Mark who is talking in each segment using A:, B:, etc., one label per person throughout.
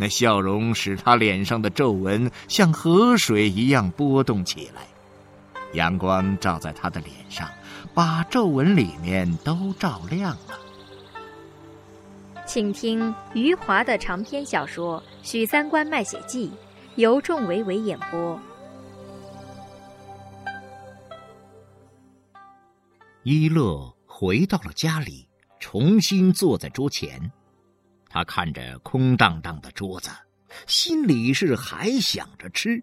A: 那笑容使他脸上的皱纹像河水一样波动起来。阳光照在他的脸上，把皱纹里面都照亮了。
B: 请听余华的长篇小说《许三观卖血记》，由仲维维演播。
A: 一乐回到了家里，重新坐在桌前。他看着空荡荡的桌子，心里是还想着吃。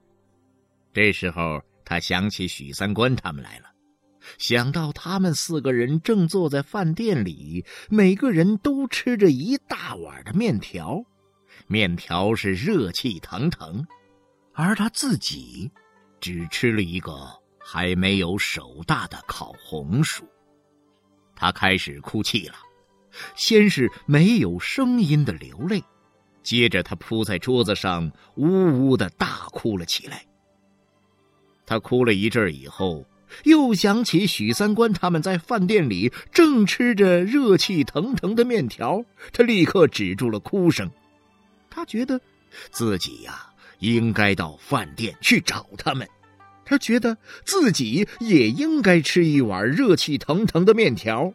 A: 这时候，他想起许三观他们来了，想到他们四个人正坐在饭店里，每个人都吃着一大碗的面条，面条是热气腾腾，而他自己只吃了一个。还没有手大的烤红薯，他开始哭泣了。先是没有声音的流泪，接着他扑在桌子上，呜呜的大哭了起来。他哭了一阵以后，又想起许三观他们在饭店里正吃着热气腾腾的面条，他立刻止住了哭声。他觉得自己呀，应该到饭店去找他们。他觉得自己也应该吃一碗热气腾腾的面条，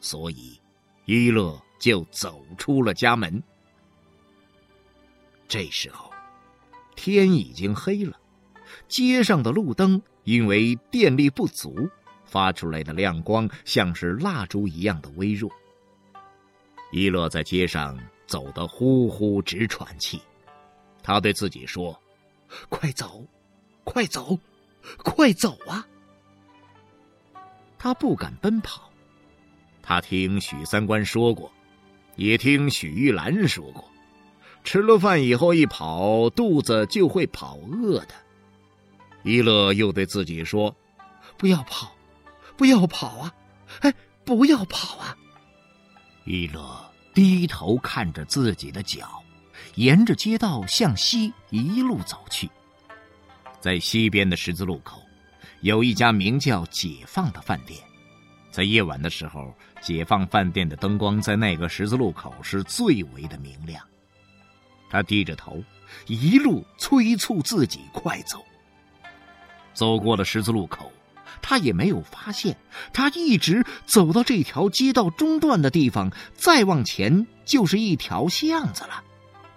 A: 所以一乐就走出了家门。这时候，天已经黑了，街上的路灯因为电力不足，发出来的亮光像是蜡烛一样的微弱。一乐在街上走得呼呼直喘气，他对自己说：“快走！”快走，快走啊！他不敢奔跑。他听许三观说过，也听许玉兰说过，吃了饭以后一跑，肚子就会跑饿的。一乐又对自己说：“不要跑，不要跑啊！哎，不要跑啊！”一乐低头看着自己的脚，沿着街道向西一路走去。在西边的十字路口，有一家名叫“解放”的饭店。在夜晚的时候，解放饭店的灯光在那个十字路口是最为的明亮。他低着头，一路催促自己快走。走过了十字路口，他也没有发现，他一直走到这条街道中段的地方，再往前就是一条巷子了。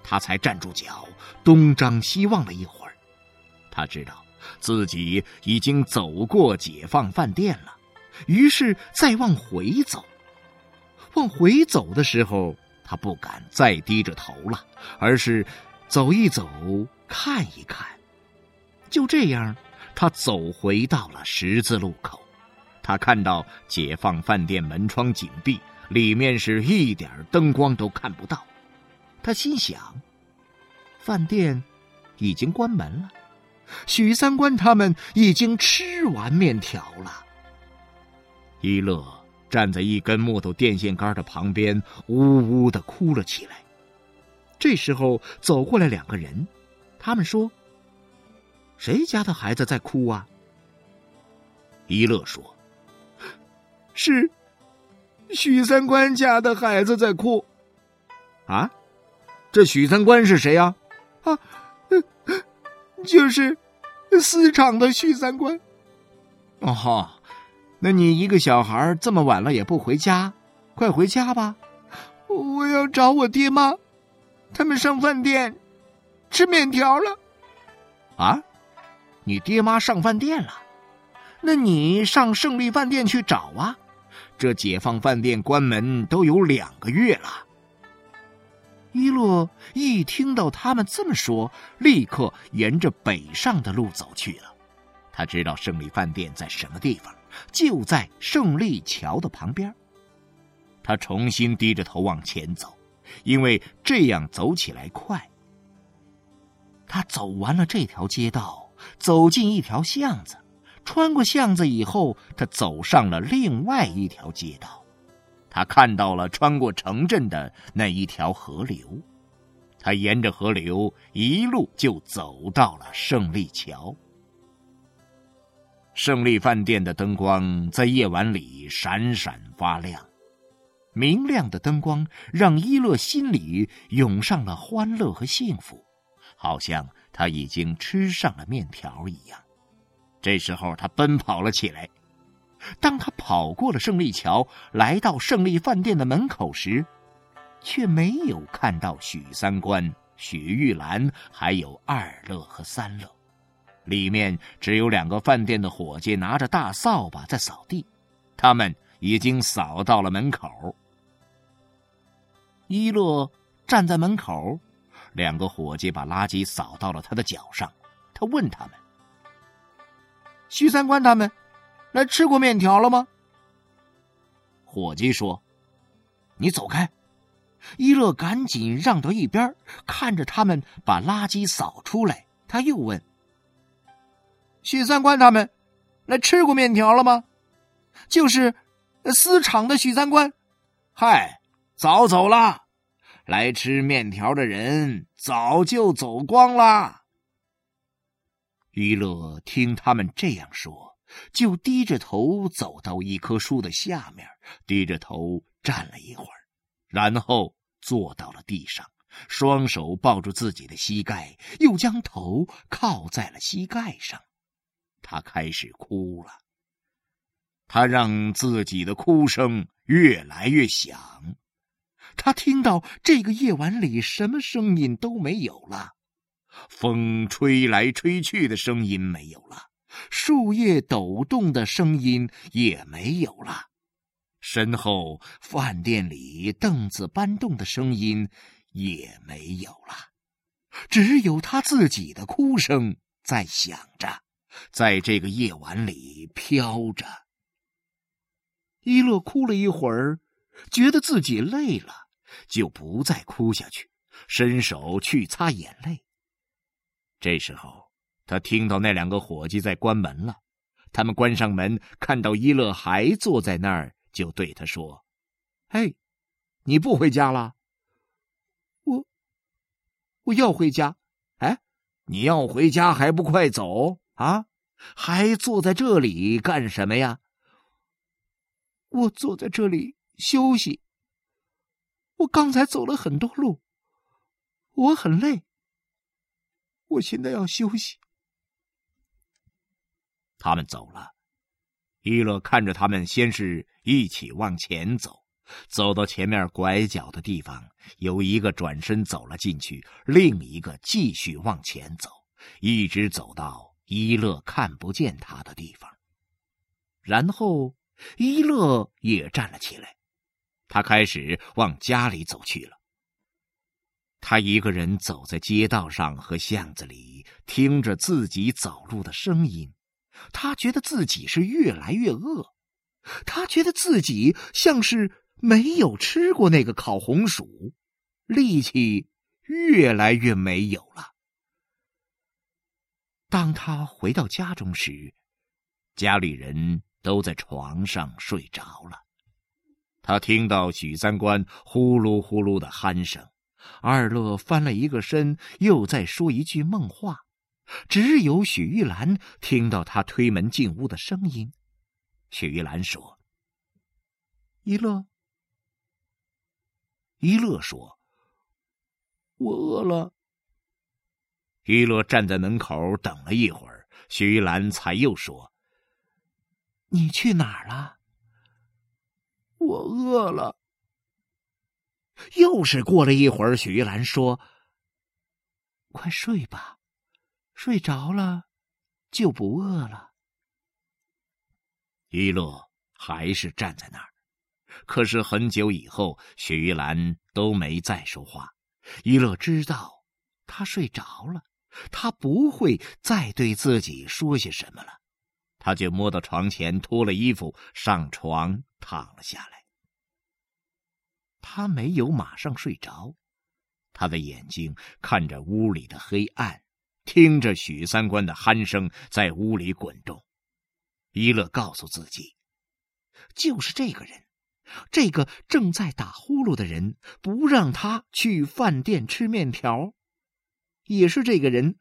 A: 他才站住脚，东张西望了一会儿。他知道自己已经走过解放饭店了，于是再往回走。往回走的时候，他不敢再低着头了，而是走一走，看一看。就这样，他走回到了十字路口。他看到解放饭店门窗紧闭，里面是一点灯光都看不到。他心想：饭店已经关门了。许三观他们已经吃完面条了。一乐站在一根木头电线杆的旁边，呜呜的哭了起来。这时候走过来两个人，他们说：“谁家的孩子在哭啊？”一乐说：“是许三观家的孩子在哭。”啊，这许三观是谁呀？啊。就是私厂的许三观。哦，那你一个小孩这么晚了也不回家，快回家吧！我要找我爹妈，他们上饭店吃面条了。啊，你爹妈上饭店了？那你上胜利饭店去找啊！这解放饭店关门都有两个月了。一洛一听到他们这么说，立刻沿着北上的路走去了。他知道胜利饭店在什么地方，就在胜利桥的旁边。他重新低着头往前走，因为这样走起来快。他走完了这条街道，走进一条巷子，穿过巷子以后，他走上了另外一条街道。他看到了穿过城镇的那一条河流，他沿着河流一路就走到了胜利桥。胜利饭店的灯光在夜晚里闪闪发亮，明亮的灯光让伊乐心里涌上了欢乐和幸福，好像他已经吃上了面条一样。这时候，他奔跑了起来。当他跑过了胜利桥，来到胜利饭店的门口时，却没有看到许三观、许玉兰，还有二乐和三乐。里面只有两个饭店的伙计拿着大扫把在扫地，他们已经扫到了门口。一乐站在门口，两个伙计把垃圾扫到了他的脚上。他问他们：“徐三观他们来吃过面条了吗？”伙计说：“你走开。”一乐赶紧让到一边，看着他们把垃圾扫出来。他又问。许三观他们来吃过面条了吗？就是私厂的许三观，嗨，早走了。来吃面条的人早就走光了。于乐听他们这样说，就低着头走到一棵树的下面，低着头站了一会儿，然后坐到了地上，双手抱住自己的膝盖，又将头靠在了膝盖上。他开始哭了，他让自己的哭声越来越响。他听到这个夜晚里什么声音都没有了，风吹来吹去的声音没有了，树叶抖动的声音也没有了，身后饭店里凳子搬动的声音也没有了，只有他自己的哭声在响着。在这个夜晚里飘着，伊乐哭了一会儿，觉得自己累了，就不再哭下去，伸手去擦眼泪。这时候，他听到那两个伙计在关门了。他们关上门，看到伊乐还坐在那儿，就对他说：“嘿，你不回家了？我，我要回家。哎，你要回家还不快走？”啊，还坐在这里干什么呀？我坐在这里休息。我刚才走了很多路，我很累。我现在要休息。他们走了，伊乐看着他们，先是一起往前走，走到前面拐角的地方，有一个转身走了进去，另一个继续往前走，一直走到。伊乐看不见他的地方，然后伊乐也站了起来，他开始往家里走去了。他一个人走在街道上和巷子里，听着自己走路的声音，他觉得自己是越来越饿，他觉得自己像是没有吃过那个烤红薯，力气越来越没有了。当他回到家中时，家里人都在床上睡着了。他听到许三观呼噜呼噜的鼾声，二乐翻了一个身，又在说一句梦话。只有许玉兰听到他推门进屋的声音。许玉兰说：“一乐。”一乐说：“我饿了。”于乐站在门口等了一会儿，徐玉兰才又说：“你去哪儿了？”我饿了。又是过了一会儿，徐玉兰说：“快睡吧，睡着了就不饿了。”于乐还是站在那儿，可是很久以后，许玉兰都没再说话。一乐知道，他睡着了。他不会再对自己说些什么了，他就摸到床前，脱了衣服，上床躺了下来。他没有马上睡着，他的眼睛看着屋里的黑暗，听着许三观的鼾声在屋里滚动。一乐告诉自己，就是这个人，这个正在打呼噜的人，不让他去饭店吃面条，也是这个人，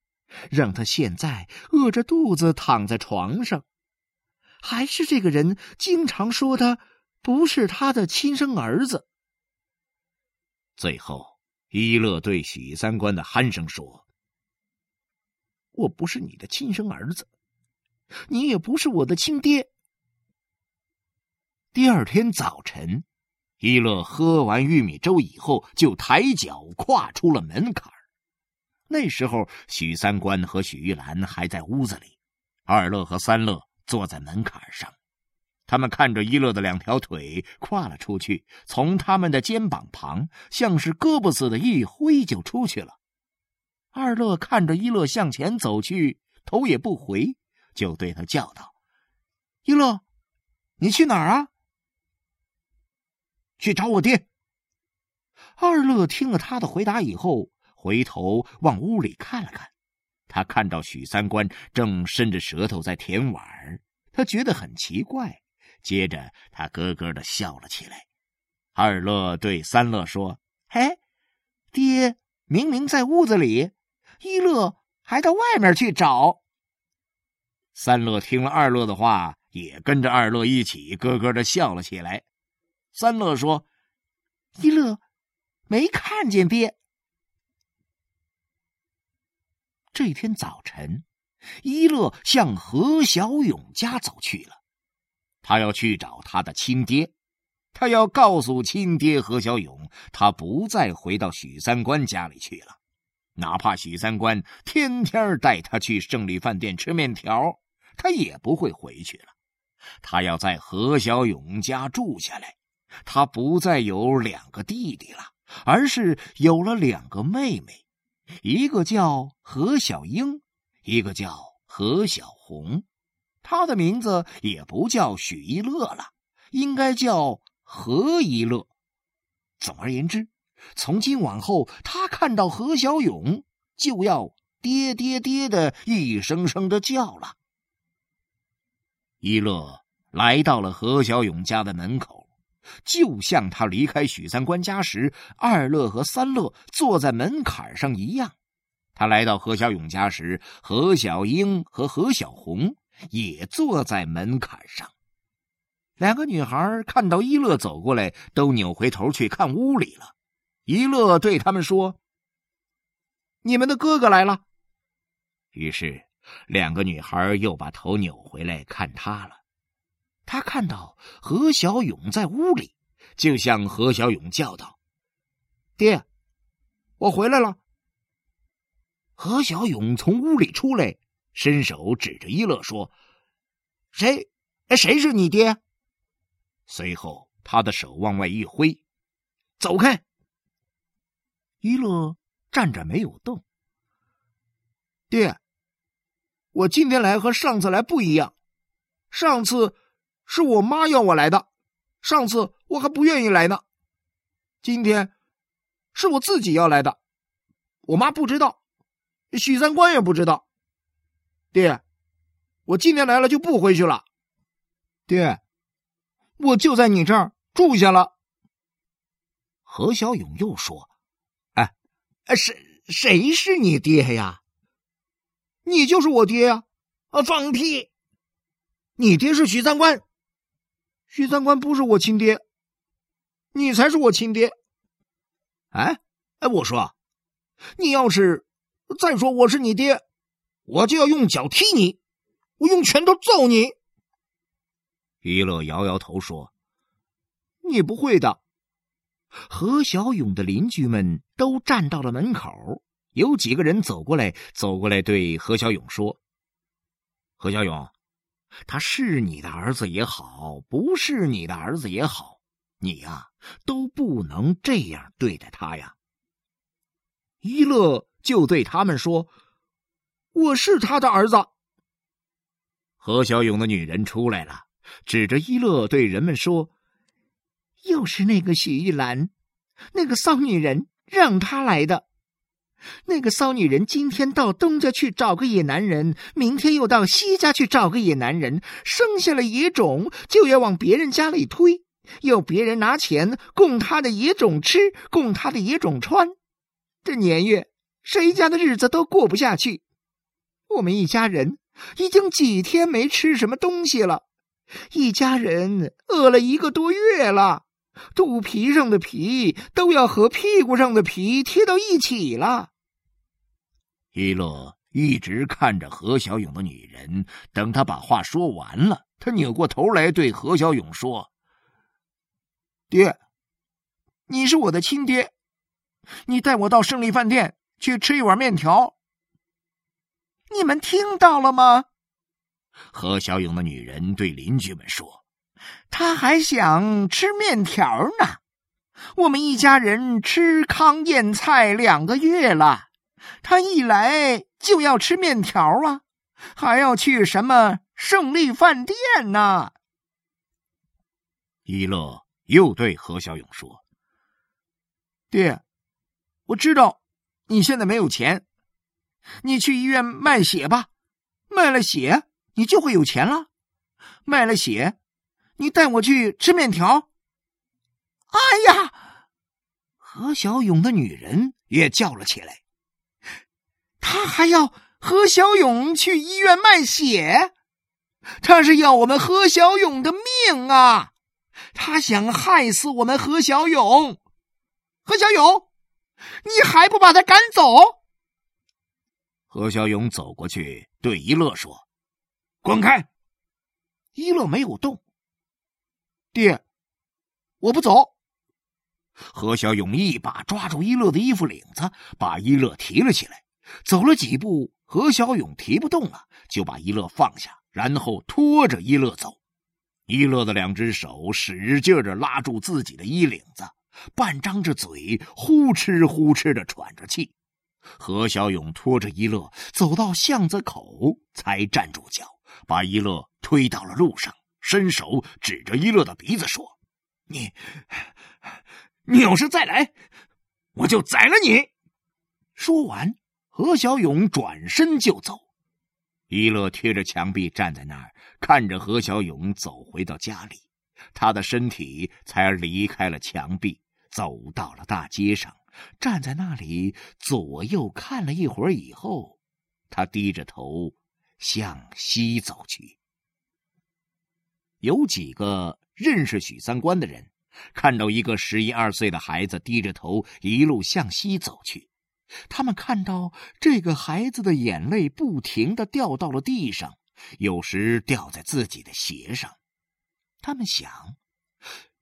A: 让他现在饿着肚子躺在床上，还是这个人经常说他不是他的亲生儿子。最后。一乐对许三观的鼾声说：“我不是你的亲生儿子，你也不是我的亲爹。”第二天早晨，一乐喝完玉米粥以后，就抬脚跨出了门槛那时候，许三观和许玉兰还在屋子里，二乐和三乐坐在门槛上。他们看着一乐的两条腿跨了出去，从他们的肩膀旁，像是胳膊似的，一挥就出去了。二乐看着一乐向前走去，头也不回，就对他叫道：“一乐，你去哪儿啊？”“去找我爹。”二乐听了他的回答以后，回头往屋里看了看，他看到许三观正伸着舌头在舔碗他觉得很奇怪。接着，他咯咯的笑了起来。二乐对三乐说：“嘿，爹明明在屋子里，一乐还到外面去找。”三乐听了二乐的话，也跟着二乐一起咯咯的笑了起来。三乐说：“一乐没看见爹。”这天早晨，一乐向何小勇家走去了。他要去找他的亲爹，他要告诉亲爹何小勇，他不再回到许三观家里去了，哪怕许三观天天带他去胜利饭店吃面条，他也不会回去了。他要在何小勇家住下来，他不再有两个弟弟了，而是有了两个妹妹，一个叫何小英，一个叫何小红。他的名字也不叫许一乐了，应该叫何一乐。总而言之，从今往后，他看到何小勇就要爹爹爹的一声声的叫了。一乐来到了何小勇家的门口，就像他离开许三观家时，二乐和三乐坐在门槛上一样。他来到何小勇家时，何小英和何小红。也坐在门槛上。两个女孩看到一乐走过来，都扭回头去看屋里了。一乐对他们说：“你们的哥哥来了。”于是，两个女孩又把头扭回来看他了。他看到何小勇在屋里，就向何小勇叫道：“爹，我回来了。”何小勇从屋里出来。伸手指着一乐说：“谁？谁是你爹？”随后，他的手往外一挥：“走开！”一乐站着没有动。爹，我今天来和上次来不一样。上次是我妈要我来的，上次我还不愿意来呢。今天是我自己要来的，我妈不知道，许三观也不知道。爹，我今天来了就不回去了。爹，我就在你这儿住下了。何小勇又说：“哎，谁谁是你爹呀？你就是我爹呀！啊，放屁！你爹是许三观，许三观不是我亲爹，你才是我亲爹。哎哎，我说，你要是再说我是你爹。”我就要用脚踢你，我用拳头揍你。一乐摇摇头说：“你不会的。”何小勇的邻居们都站到了门口，有几个人走过来，走过来对何小勇说：“何小勇，他是你的儿子也好，不是你的儿子也好，你呀都不能这样对待他呀。”一乐就对他们说。我是他的儿子。何小勇的女人出来了，指着一乐对人们说：“又是那个许玉兰，那个骚女人让她来的。
C: 那个骚女人今天到东家去找个野男人，明天又到西家去找个野男人，生下了野种就要往别人家里推，要别人拿钱供他的野种吃，供他的野种穿。这年月，谁家的日子都过不下去。我们一家人已经几天没吃什么东西了，一家人饿了一个多月了。肚皮上的皮都要和屁股上的皮贴到一起了。
A: 一乐一直看着何小勇的女人，等他把话说完了，他扭过头来对何小勇说：“
D: 爹，你是我的亲爹，你带我到胜利饭店去吃一碗面条。你们听到了吗？”
A: 何小勇的女人对邻居们说。
D: 他还想吃面条呢。我们一家人吃糠咽菜两个月了，他一来就要吃面条啊，还要去什么胜利饭店呢？
A: 一乐又对何小勇说：“
D: 爹，我知道你现在没有钱，你去医院卖血吧，卖了血你就会有钱了，卖了血。”你带我去吃面条。哎呀！何小勇的女人也叫了起来。他还要何小勇去医院卖血，他是要我们何小勇的命啊！他想害死我们何小勇。何小勇，你还不把他赶走？
A: 何小勇走过去对一乐说：“滚开！”
D: 一乐没有动。爹，我不走。
A: 何小勇一把抓住一乐的衣服领子，把一乐提了起来。走了几步，何小勇提不动了，就把一乐放下，然后拖着一乐走。一乐的两只手使劲的拉住自己的衣领子，半张着嘴，呼哧呼哧的喘着气。何小勇拖着一乐走到巷子口，才站住脚，把一乐推到了路上。伸手指着一乐的鼻子说：“
D: 你，你要是再来，我就宰了你！”说完，何小勇转身就走。
A: 一乐贴着墙壁站在那儿，看着何小勇走回到家里，他的身体才离开了墙壁，走到了大街上，站在那里左右看了一会儿以后，他低着头向西走去。有几个认识许三观的人，看到一个十一二岁的孩子低着头一路向西走去。他们看到这个孩子的眼泪不停的掉到了地上，有时掉在自己的鞋上。他们想，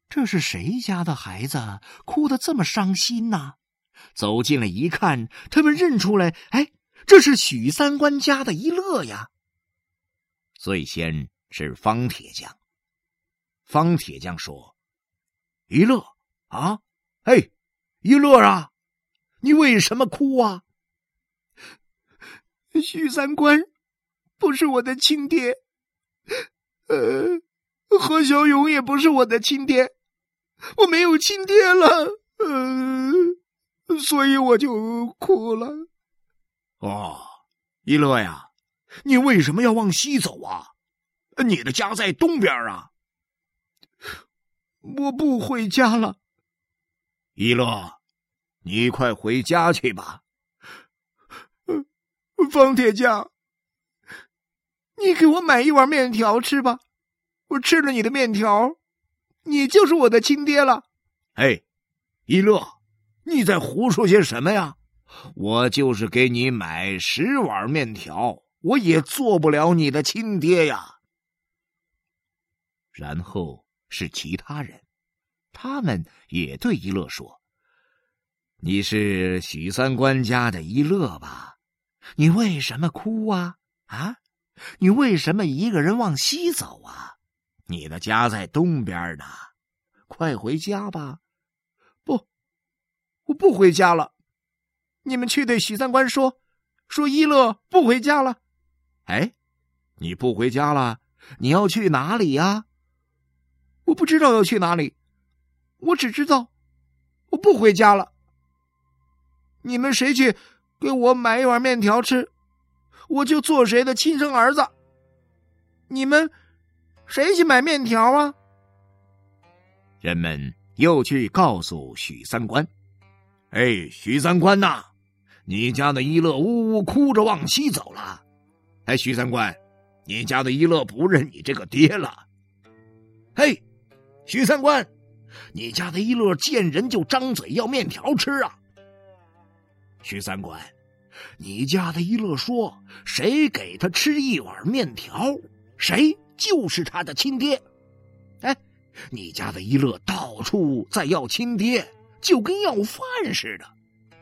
A: 这是谁家的孩子哭得这么伤心呢？走进来一看，他们认出来，哎，这是许三观家的一乐呀。最先是方铁匠。方铁匠说：“一乐啊，嘿，一乐啊，你为什么哭啊？”
D: 许三观不是我的亲爹，呃，何小勇也不是我的亲爹，我没有亲爹了，呃，所以我就哭了。
A: 哦，一乐呀，你为什么要往西走啊？你的家在东边啊。
D: 我不回家了，
A: 一乐，你快回家去吧。
D: 方铁匠，你给我买一碗面条吃吧。我吃了你的面条，你就是我的亲爹了。
A: 哎，一乐，你在胡说些什么呀？我就是给你买十碗面条，我也做不了你的亲爹呀。然后。是其他人，他们也对一乐说：“你是许三观家的一乐吧？你为什么哭啊？啊，你为什么一个人往西走啊？你的家在东边呢，快回家吧！
D: 不，我不回家了。你们去对许三观说，说一乐不回家了。
A: 哎，你不回家了？你要去哪里呀？”
D: 我不知道要去哪里，我只知道我不回家了。你们谁去
E: 给我买一碗面条吃，我就做谁的亲生儿子。你们谁去买面条啊？
A: 人们又去告诉许三观：“哎，许三观呐，你家的一乐呜呜哭着往西走了。哎，许三观，你家的一乐不认你这个爹了。嘿，许三观，你家的一乐见人就张嘴要面条吃啊。许三观，你家的一乐说，谁给他吃一碗面条，谁就是他的亲爹。哎。”你家的一乐到处在要亲爹，就跟要饭似的，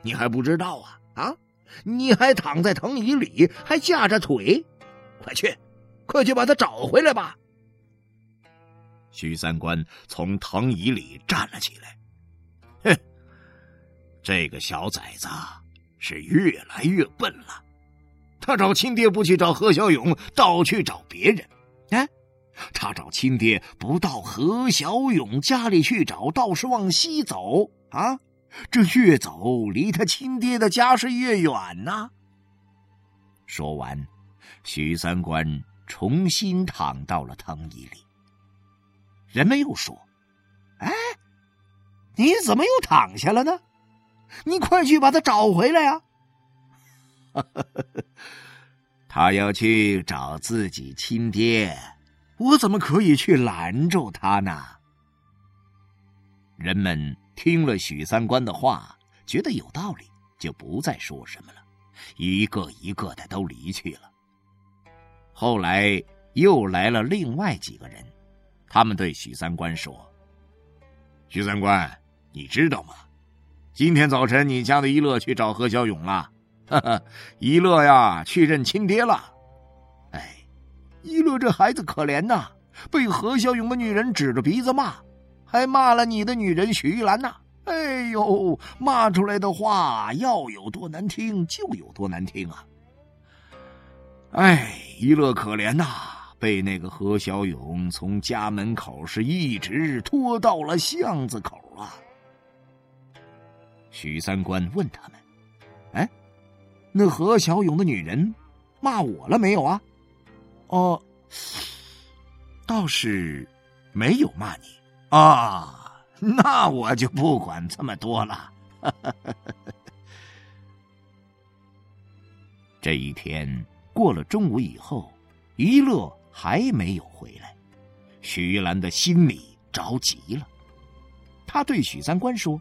A: 你还不知道啊？啊，你还躺在藤椅里，还架着腿，快去，快去把他找回来吧！徐三官从藤椅里站了起来，哼，这个小崽子是越来越笨了，他找亲爹不去找何小勇，倒去找别人，哎。他找亲爹不到何小勇家里去找，倒是往西走啊！这越走离他亲爹的家是越远呐。说完，许三观重新躺到了藤椅里。人们又说：“哎，你怎么又躺下了呢？你快去把他找回来呀！” 他要去找自己亲爹。我怎么可以去拦住他呢？人们听了许三观的话，觉得有道理，就不再说什么了，一个一个的都离去了。后来又来了另外几个人，他们对许三观说：“许三观，你知道吗？今天早晨你家的一乐去找何小勇了，哈哈，一乐呀去认亲爹了。”哎一乐这孩子可怜呐，被何小勇的女人指着鼻子骂，还骂了你的女人许玉兰呐！哎呦，骂出来的话要有多难听就有多难听啊！哎，一乐可怜呐，被那个何小勇从家门口是一直拖到了巷子口啊！许三观问他们：“哎，那何小勇的女人骂我了没有啊？”哦，倒是没有骂你啊，那我就不管这么多了。这一天过了中午以后，一乐还没有回来，徐玉兰的心里着急了。他对许三观说：“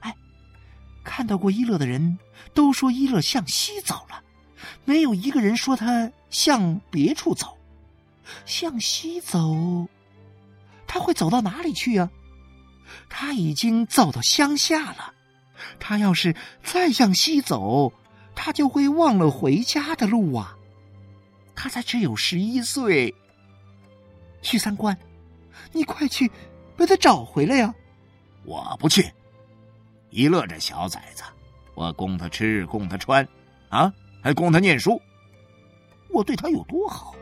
A: 哎，看到过一乐的人都说一乐向西走了。”没有一个人说他向别处走，向西走，他会走到哪里去呀？他已经走到乡下了，他要是再向西走，他就会忘了回家的路啊！他才只有十一岁。许三观，你快去把他找回来呀！我不去。一乐这小崽子，我供他吃，供他穿，啊！还供他念书，我对他有多好，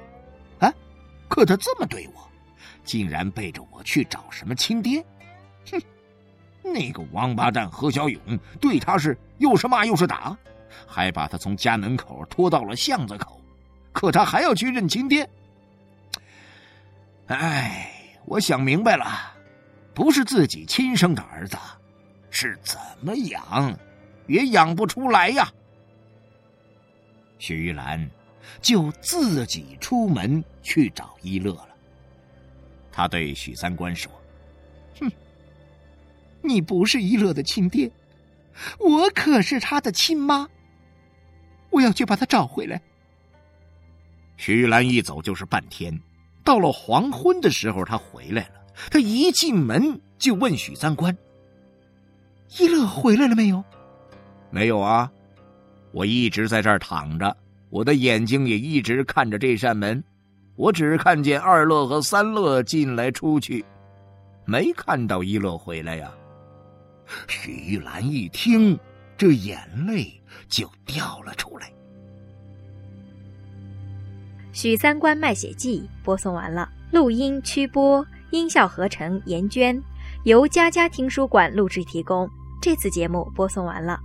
A: 啊！可他这么对我，竟然背着我去找什么亲爹，哼！那个王八蛋何小勇对他是又是骂又是打，还把他从家门口拖到了巷子口，可他还要去认亲爹。哎，我想明白了，不是自己亲生的儿子，是怎么养，也养不出来呀。许玉兰就自己出门去找一乐了。他对许三观说：“哼，你不是一乐的亲爹，我可是他的亲妈。我要去把他找回来。”许玉兰一走就是半天，到了黄昏的时候，他回来了。他一进门就问许三观：“一乐回来了没有？”“没有啊。”我一直在这儿躺着，我的眼睛也一直看着这扇门，我只看见二乐和三乐进来出去，没看到一乐回来呀。许玉兰一听，这眼泪就掉了出来。
B: 《许三观卖血记》播送完了，录音、曲播、音效合成严娟，由佳佳听书馆录制提供。这次节目播送完了。